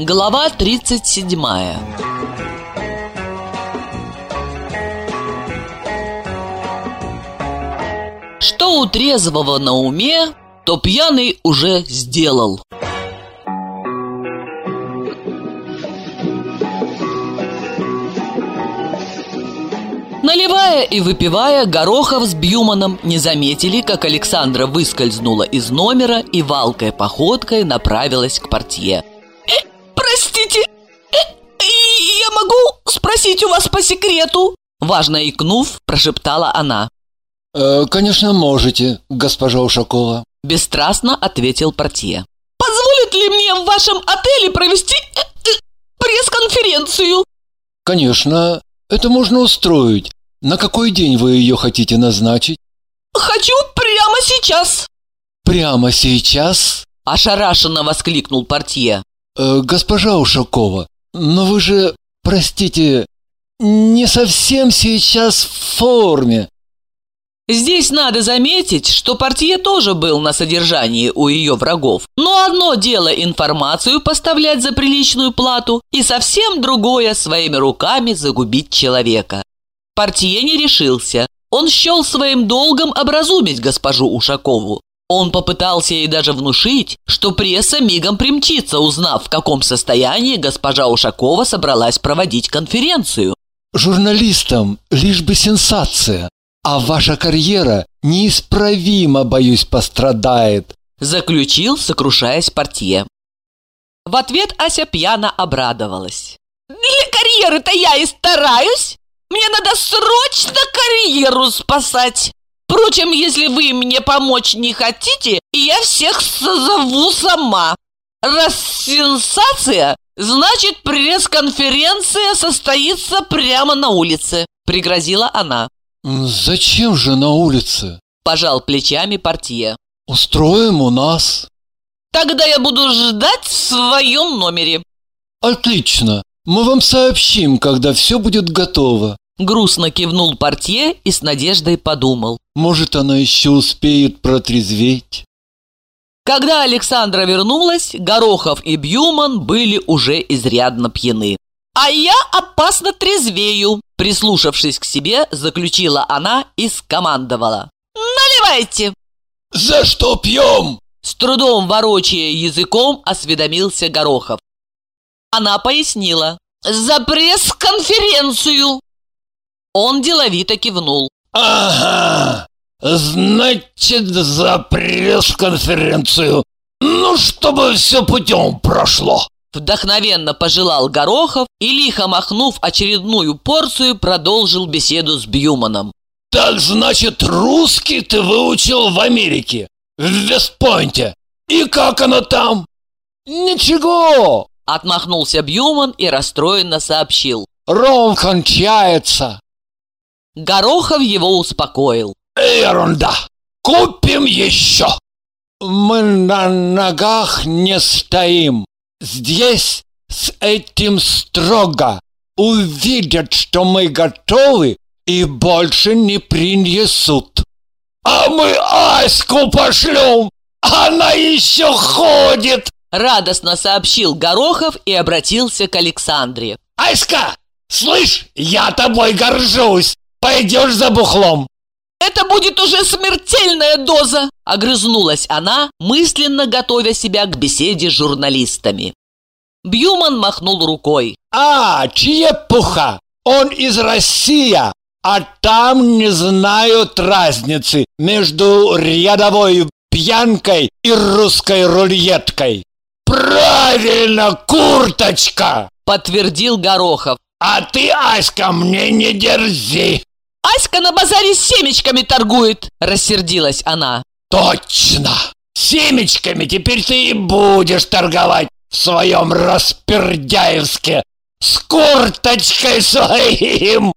Глава 37 Что у трезвого на уме, то пьяный уже сделал Наливая и выпивая, Горохов с Бьюманом не заметили, как Александра выскользнула из номера и валкой походкой направилась к портье. Э, «Простите, э, я могу спросить у вас по секрету?» Важно икнув, прошептала она. «Э, «Конечно, можете, госпожа Ушакова», – бесстрастно ответил портье. «Позволит ли мне в вашем отеле провести э, э, пресс-конференцию?» «Конечно, это можно устроить. На какой день вы ее хотите назначить? Хочу прямо сейчас. Прямо сейчас? Ошарашенно воскликнул портье. Э, госпожа Ушакова, но вы же, простите, не совсем сейчас в форме. Здесь надо заметить, что портье тоже был на содержании у ее врагов. Но одно дело информацию поставлять за приличную плату, и совсем другое своими руками загубить человека. Портье не решился. Он счел своим долгом образумить госпожу Ушакову. Он попытался ей даже внушить, что пресса мигом примчится, узнав, в каком состоянии госпожа Ушакова собралась проводить конференцию. «Журналистам лишь бы сенсация а ваша карьера неисправимо, боюсь, пострадает», заключил, сокрушаясь портье. В ответ Ася пьяно обрадовалась. «Для карьеры-то я и стараюсь! Мне надо срочно карьеру спасать! Впрочем, если вы мне помочь не хотите, я всех созову сама! Раз сенсация, значит пресс-конференция состоится прямо на улице!» Пригрозила она. «Зачем же на улице?» – пожал плечами портье. «Устроим у нас». «Тогда я буду ждать в своем номере». «Отлично. Мы вам сообщим, когда все будет готово». Грустно кивнул портье и с надеждой подумал. «Может, она еще успеет протрезветь». Когда Александра вернулась, Горохов и Бьюман были уже изрядно пьяны. «А я опасно трезвею», Прислушавшись к себе, заключила она и скомандовала. «Наливайте!» «За что пьем?» С трудом ворочая языком, осведомился Горохов. Она пояснила. «За пресс-конференцию!» Он деловито кивнул. «Ага, значит, за пресс-конференцию. Ну, чтобы все путем прошло!» Вдохновенно пожелал Горохов и, лихо махнув очередную порцию, продолжил беседу с Бьюманом. «Так значит, русский ты выучил в Америке, в Вестпойнте. И как оно там?» «Ничего!» – отмахнулся Бьюман и расстроенно сообщил. «Ром кончается!» Горохов его успокоил. «Ерунда! Купим еще!» «Мы на ногах не стоим!» Здесь с этим строго. Увидят, что мы готовы и больше не принесут. А мы Аську пошлем, она еще ходит. Радостно сообщил Горохов и обратился к Александре. Аська, слышь, я тобой горжусь. Пойдешь за бухлом. Это будет уже смертельная доза!» Огрызнулась она, мысленно готовя себя к беседе с журналистами. Бьюман махнул рукой. «А, чепуха! Он из России, а там не знают разницы между рядовой пьянкой и русской рулеткой!» «Правильно, курточка!» – подтвердил Горохов. «А ты, Аська, мне не дерзи!» Аська на базаре семечками торгует!» – рассердилась она. «Точно! Семечками теперь ты и будешь торговать в своем распердяевске с курточкой своим!»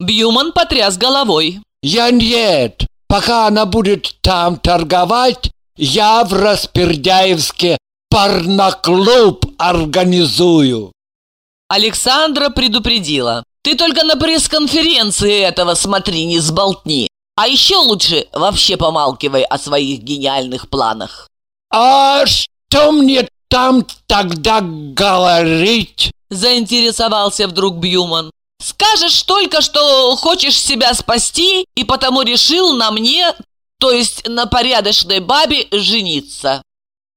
Бьюман потряс головой. «Я нет! Пока она будет там торговать, я в Распердяевске порноклуб организую!» Александра предупредила. Ты только на пресс-конференции этого смотри, не сболтни. А еще лучше вообще помалкивай о своих гениальных планах. А что мне там тогда говорить? Заинтересовался вдруг Бьюман. Скажешь только, что хочешь себя спасти, и потому решил на мне, то есть на порядочной бабе, жениться.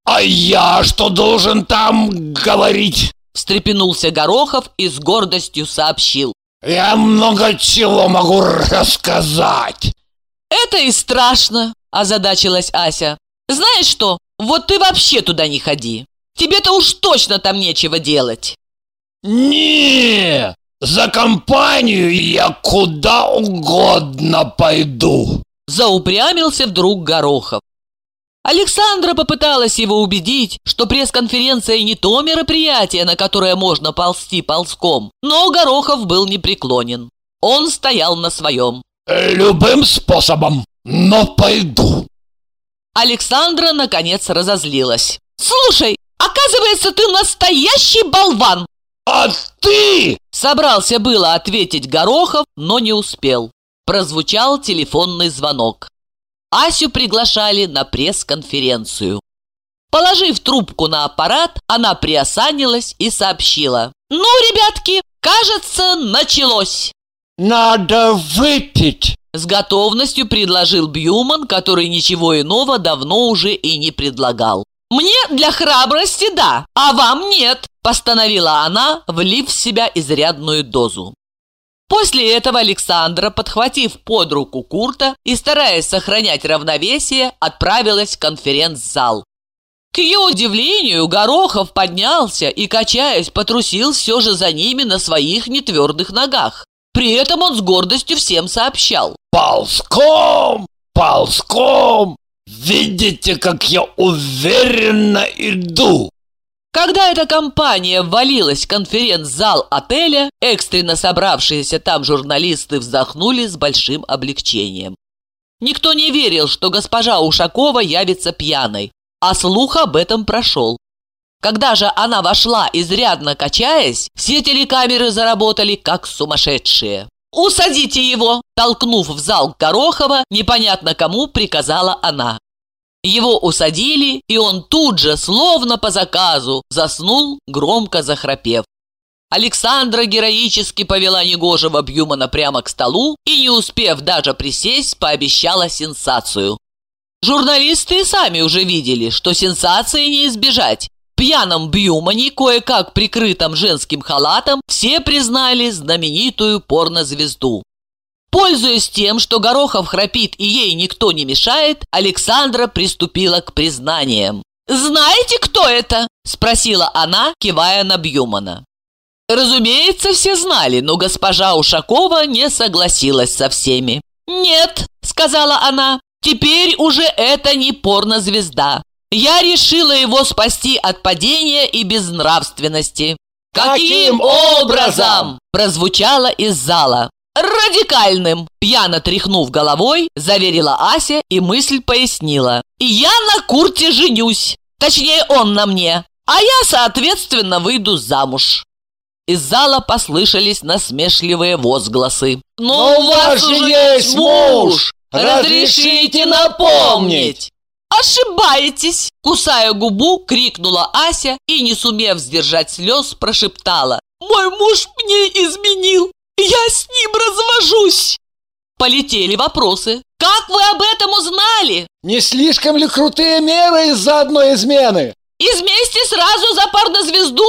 А я что должен там говорить? Встрепенулся Горохов и с гордостью сообщил. Я много чего могу рассказать. Это и страшно, озадачилась Ася. Знаешь что, вот ты вообще туда не ходи. Тебе-то уж точно там нечего делать. Не, за компанию я куда угодно пойду. Заупрямился вдруг Горохов. Александра попыталась его убедить, что пресс-конференция не то мероприятие, на которое можно ползти ползком, но Горохов был непреклонен. Он стоял на своем. Любым способом, но пойду. Александра, наконец, разозлилась. «Слушай, оказывается, ты настоящий болван!» А ты? Собрался было ответить Горохов, но не успел. Прозвучал телефонный звонок. Асю приглашали на пресс-конференцию. Положив трубку на аппарат, она приосанилась и сообщила. «Ну, ребятки, кажется, началось!» Надо выпить. С готовностью предложил Бьюман, который ничего иного давно уже и не предлагал. «Мне для храбрости да, а вам нет», – постановила она, влив в себя изрядную дозу. После этого Александра, подхватив под руку Курта и стараясь сохранять равновесие, отправилась в конференц-зал. К ее удивлению, Горохов поднялся и, качаясь, потрусил все же за ними на своих нетвердых ногах. При этом он с гордостью всем сообщал. Ползком, ползком. Видите, как я уверенно иду. Когда эта компания ввалилась в конференц-зал отеля, экстренно собравшиеся там журналисты вздохнули с большим облегчением. Никто не верил, что госпожа Ушакова явится пьяной, а слух об этом прошел. Когда же она вошла, изрядно качаясь, все телекамеры заработали как сумасшедшие. «Усадите его!» Толкнув в зал Горохова, непонятно кому приказала она. Его усадили, и он тут же, словно по заказу, заснул, громко захрапев. Александра героически повела негожего Бьюмана прямо к столу и, не успев даже присесть, пообещала сенсацию. Журналисты сами уже видели, что сенсации не избежать. Пьяном Бьюмане, кое-как прикрытом женским халатом, все признали знаменитую порнозвезду. Пользуясь тем, что Горохов храпит и ей никто не мешает, Александра приступила к признаниям. «Знаете, кто это?» – спросила она, кивая на Бьюмана. Разумеется, все знали, но госпожа Ушакова не согласилась со всеми. «Нет», – сказала она, – «теперь уже это не порнозвезда. Я решила его спасти от падения и безнравственности». «Каким образом?» – прозвучало из зала. «Радикальным!» Пьяно тряхнув головой, заверила Ася и мысль пояснила. «И я на Курте женюсь! Точнее, он на мне! А я, соответственно, выйду замуж!» Из зала послышались насмешливые возгласы. «Но у вас же есть муж! Разрешите напомнить!» «Ошибаетесь!» Кусая губу, крикнула Ася и, не сумев сдержать слез, прошептала. «Мой муж мне изменил! Я с ним развожусь!» Полетели вопросы. «Как вы об этом узнали?» Не слишком ли крутые меры из-за одной измены? «Из мести сразу за порнозвезду?»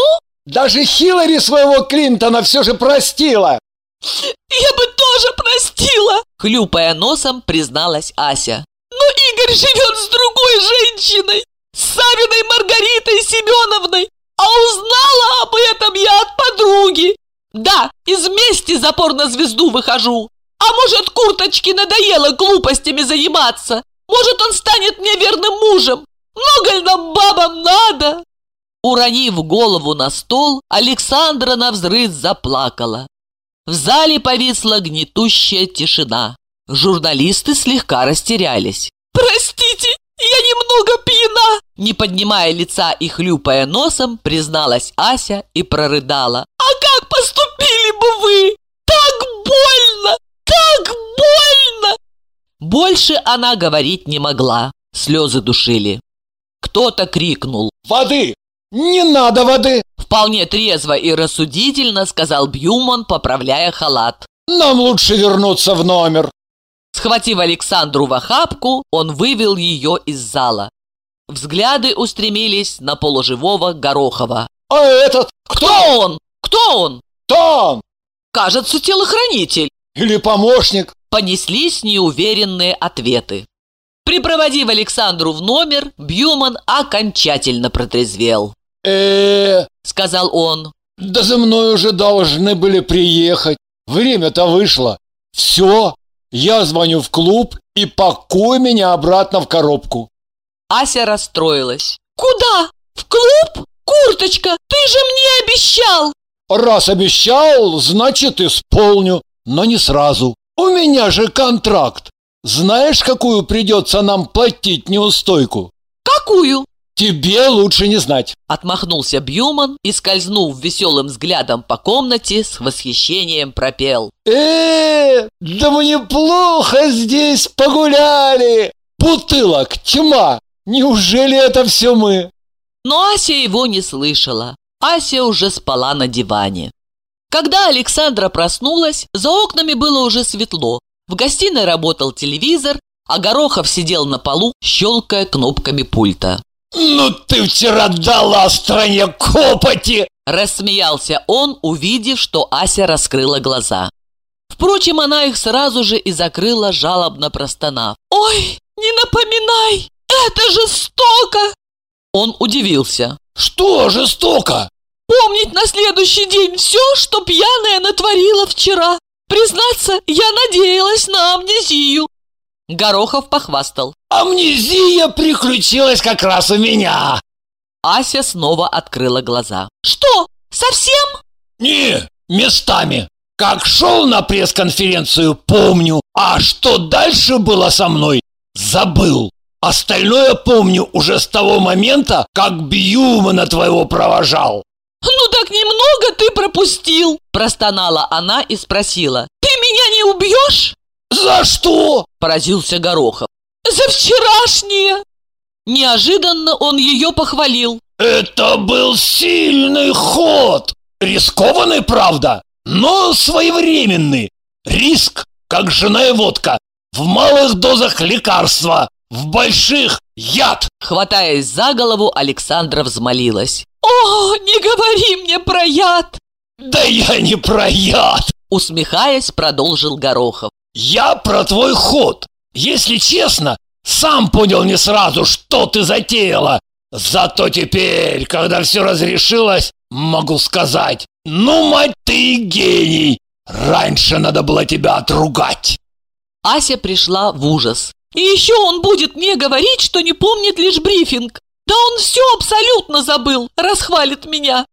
Даже Хиллари своего Клинтона все же простила. «Я бы тоже простила!» Хлюпая носом, призналась Ася. «Но Игорь живет с другой женщиной, с Савиной Маргаритой Семеновной, а узнала об этом я от подруги. Да, из мести за порнозвезду выхожу. А может, курточке надоело глупостями заниматься? Может, он станет мне верным мужем? Много ли нам бабам надо?» Уронив голову на стол, Александра навзрыд заплакала. В зале повисла гнетущая тишина. Журналисты слегка растерялись. «Простите, я немного пьяна!» Не поднимая лица и хлюпая носом, призналась Ася и прорыдала. «А как поступили бы вы? Так больно! Так больно!» Больше она говорить не могла. Слезы душили. Кто-то крикнул. Воды! Не надо воды. Вполне трезво и рассудительно сказал Бьюман, поправляя халат. Нам лучше вернуться в номер. Схватив Александру в охапку, он вывел ее из зала. Взгляды устремились на полуживого Горохова. А этот «Кто он? Кто он?» там? «Кажется, телохранитель». Или помощник? Понеслись неуверенные ответы. Припроводив Александру в номер, Бьюман окончательно протрезвел. э Сказал он. Да за мной уже должны были приехать. Время-то вышло. Все, я звоню в клуб и пакуй меня обратно в коробку. Ася расстроилась. Куда? В клуб? Курточка, ты же мне обещал! Раз обещал, значит исполню, но не сразу. У меня же контракт. Знаешь, какую придется нам платить неустойку? Какую? Тебе лучше не знать. Отмахнулся Бьюман и, скользнув веселым взглядом по комнате, с восхищением пропел. э да мы неплохо здесь погуляли. Бутылок тьма. Неужели это все мы? Но Ася его не слышала. Ася уже спала на диване. Когда Александра проснулась, за окнами было уже светло. В гостиной работал телевизор, а Горохов сидел на полу, щелкая кнопками пульта. Ну ты вчера дала стране копоти. Рассмеялся он, увидев, что Ася раскрыла глаза. Впрочем, она их сразу же и закрыла, жалобно простонав. Ой, не напоминай! Это жестоко! Он удивился. Что жестоко? Помнить на следующий день все, что пьяная натворила вчера. Признаться, я надеялась на амнезию. Горохов похвастал. Амнезия приключилась как раз у меня. Ася снова открыла глаза. Что, совсем? Не, местами. Как шел на пресс-конференцию, помню. А что дальше было со мной, забыл. Остальное помню уже с того момента, как Бьюмана твоего провожал. Ну так немного ты пропустил. Простонала она и спросила. Ты меня не убьешь? За что? Поразился Горохов. За вчерашнее. Неожиданно он ее похвалил. Это был сильный ход. Рискованный, правда, но своевременный. Риск, как жена и водка. В малых дозах лекарства, в больших яд. Хватаясь за голову, Александра взмолилась. О, не говори мне про яд. Да я не про яд. Усмехаясь, продолжил Горохов. Я про твой ход. Если честно, сам понял не сразу, что ты затеяла. Зато теперь, когда все разрешилось, могу сказать, ну, мать ты гений. Раньше надо было тебя отругать. Ася пришла в ужас. И еще он будет мне говорить, что не помнит лишь брифинг. Да он все абсолютно забыл, расхвалит меня.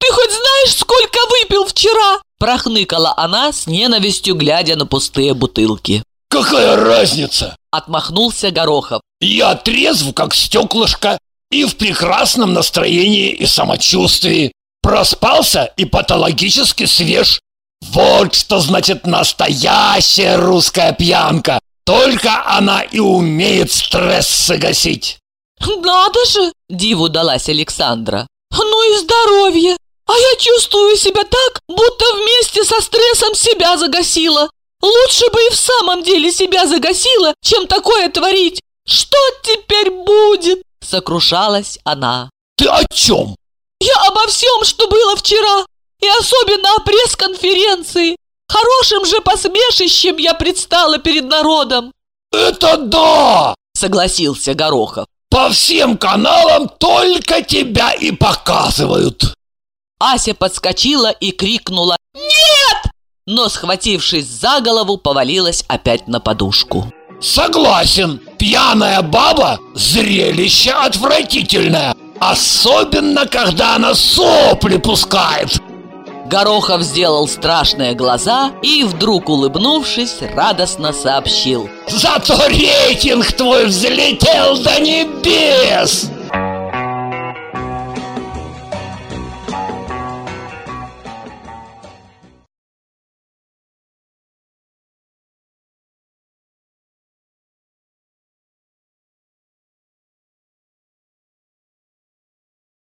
Ты хоть знаешь, сколько выпил вчера? Прохныкала она с ненавистью, глядя на пустые бутылки. Какая разница? Отмахнулся Горохов. Я трезв, как стеклышко, и в прекрасном настроении и самочувствии. Проспался и патологически свеж. Вот что значит настоящая русская пьянка. Только она и умеет стрессы гасить. Надо же! Диву далась Александра. Ну и здоровье! А я чувствую себя так, будто вместе со стрессом себя загасила. Лучше бы и в самом деле себя загасила, чем такое творить. Что теперь будет? Сокрушалась она. Ты о чем? Я обо всем, что было вчера. И особенно о пресс-конференции. Хорошим же посмешищем я предстала перед народом. Это да! Согласился Горохов. По всем каналам только тебя и показывают. Ася подскочила и крикнула «Нет!» Но, схватившись за голову, повалилась опять на подушку. Согласен, пьяная баба – зрелище отвратительное. Особенно, когда она сопли пускает. Горохов сделал страшные глаза и, вдруг улыбнувшись, радостно сообщил. Зато рейтинг твой взлетел до небес!